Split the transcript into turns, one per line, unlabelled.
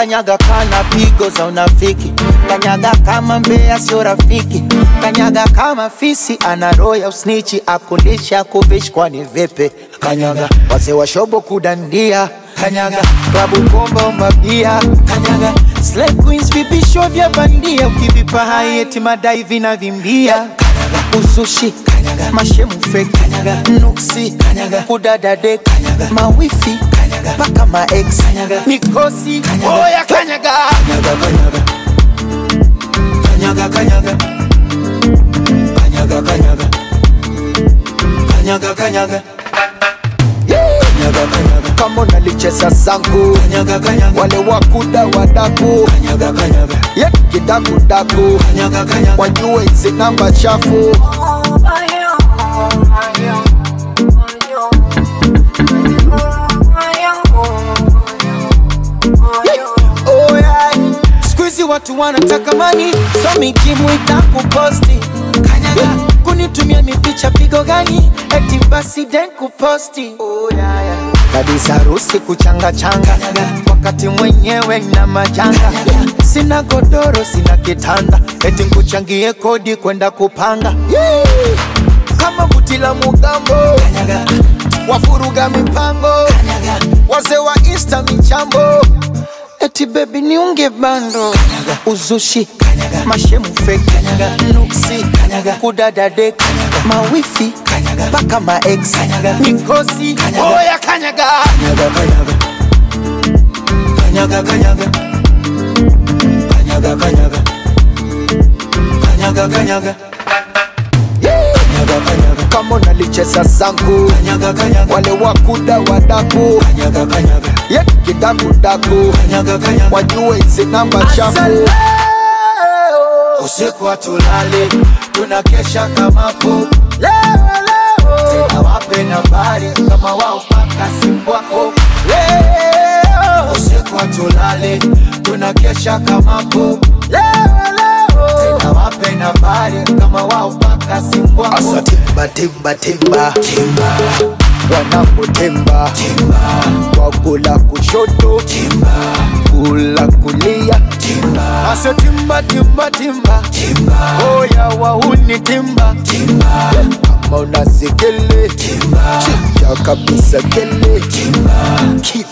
Kanyaga kana pigo za unafiki, kanyaga kama mbea sio rafiki, kanyaga kama fisi ana roho ya usnichi, akulisha kuvishi vipi? Kanyaga wazee wa shobo kudandia, kanyaga klabu bomba umabia, kanyaga slay queens vipisho vya bandia, ukivipa hai eti madai vinavimbia, uzushi, kanyaga mashemu fake, kanyaga nuksi, kanyaga kudadade, kanyaga mawifi, kanyaga. Mpaka maex, kanyaga. Mikosi, oya kanyaga, kanyaga kanyaga. Kanyaga kanyaga. Kanyaga kanyaga. Kanyaga kanyaga. Kama unalicheza zangu kanyaga, kanyaga. wale wakuda wadaku. Kanyaga, kanyaga. ye kidakudaku kanyaga, kanyaga. wajue hizi namba chafu watu wanataka mani so mikimu itakuposti kanyaga. Kunitumia mipicha pigo gani? Eti basi den kuposti. Oh, yeah, yeah. kabisa harusi kuchanga changa. Wakati mwenyewe na majanga. Sina godoro sina kitanda. Eti nkuchangie kodi kwenda kupanga. Yeah. kama buti la mugambo. Wafuruga mipango. Wazee wa insta michambo eti ni niunge bando. Uzushi. Mashemu fake nuksi. Kudadade mawifi. Mpaka Kanyaga. mikosi. Oya kanyaga. Kanyaga kanyaga. Kanyaga kanyaga. Kanyaga kanyaga. Kanyaga Kanyaga, kanyaga. na unalicheza zangu kanyaga, kanyaga. wale wakuda wadaku kanyaga, kanyaga. ye kidakudaku wajue hizi namba chafu. Usiku hatulali tunakesha kama po tena wape nambari kama wao paka simu wako usiku hatulali tunakesha kama po tena wape nambari kama wao paka simu wako asa timba timba timba. Timba wanapotemba timba wakula kushoto timba kula kulia. Timba ase timba timba timba. Timba oya wahuni timba. Timba kama unasikele timba chinja kabisa kele. Timba Keep